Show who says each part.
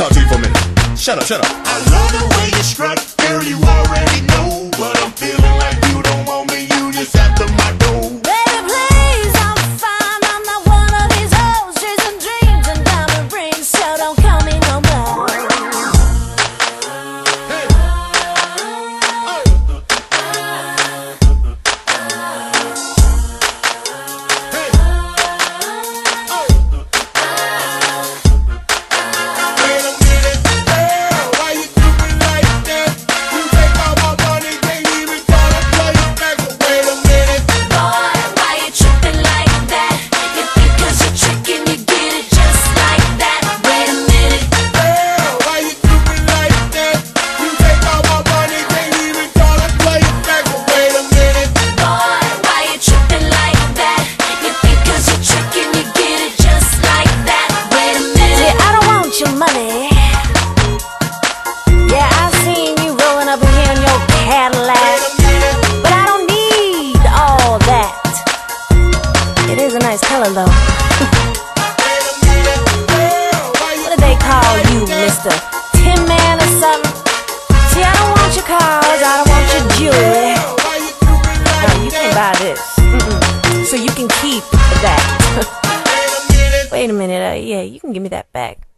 Speaker 1: talk to
Speaker 2: you for a minute. Shut up, shut up. I love the way you strut, girl. You already is a nice color though. what do they call you, Mr. Tin Man or something? See, I don't want your cars, I don't want your jewelry. No, you can buy this. Mm -mm. So you can keep that. Wait a minute, uh, yeah, you can give me that back.